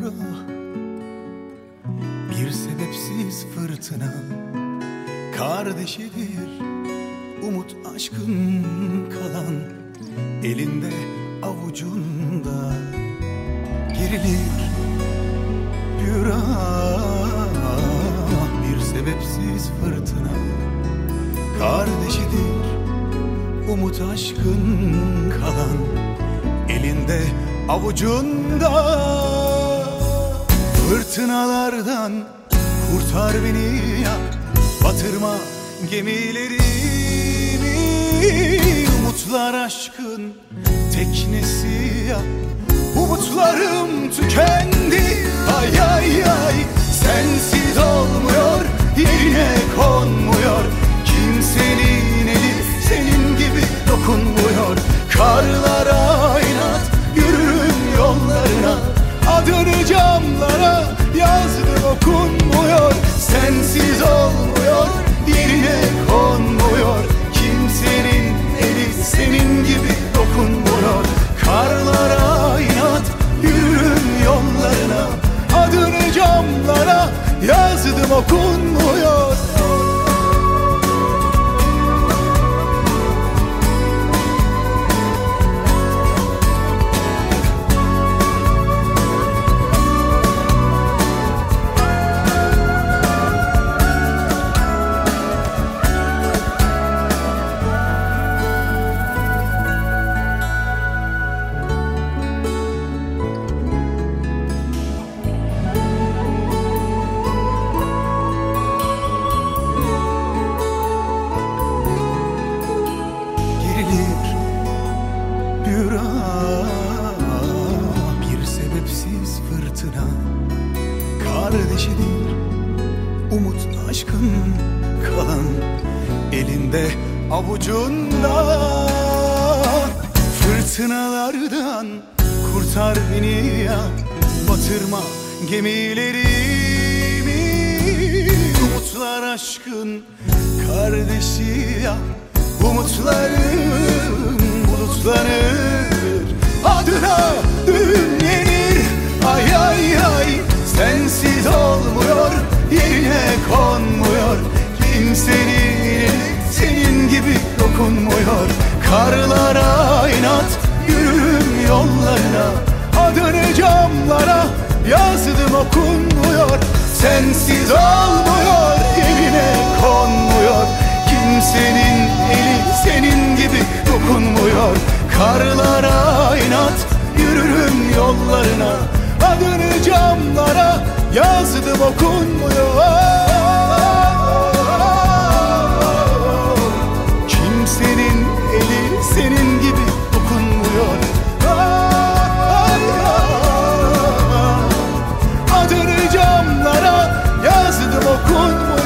sonra Bir sebepsiz fırtına Kardeşidir umut aşkın kalan Elinde avucunda Gerilir püran Bir sebepsiz fırtına Kardeşidir umut aşkın kalan Elinde avucunda fırtınalardan kurtar beni ya. Batırma gemilerimi. Umutlar aşkın teknesi ya. Umutlarım tükendi. Ay ay ay. Sensiz olmuyor yerine konmuyor. Kimsenin eli senin gibi dokunmuyor. Karlara inat yürürüm yollarına. Adını camlara yazdım okunmuyor sensiz olmuyor yerine konmuyor. Kimsenin eli senin gibi dokunmuyor. Karlara inat yürürüm yollarına adını camlara yazdım okunmuyor ah, bir sebepsiz fırtına. Kardeşidir umut aşkın kalan. Elinde avucunda fırtınalardan kurtar beni ya. Batırma gemilerimi. Umutlar aşkın kardeşi ya. Umutlarım bulutlanır dün yenir ay ay ay sensiz olmuyor yerine konmuyor. Kimsenin senin gibi dokunmuyor. Karlara inat yürürüm yollarına. Adını camlara yazdım okunmuyor. Sensiz olmuyor yerine konmuyor. Kimsenin eli senin gibi dokunmuyor. Karlara adını camlara yazdım okunmuyor. Kimsenin eli senin gibi dokunmuyor Adını camlara yazdım okunmuyor.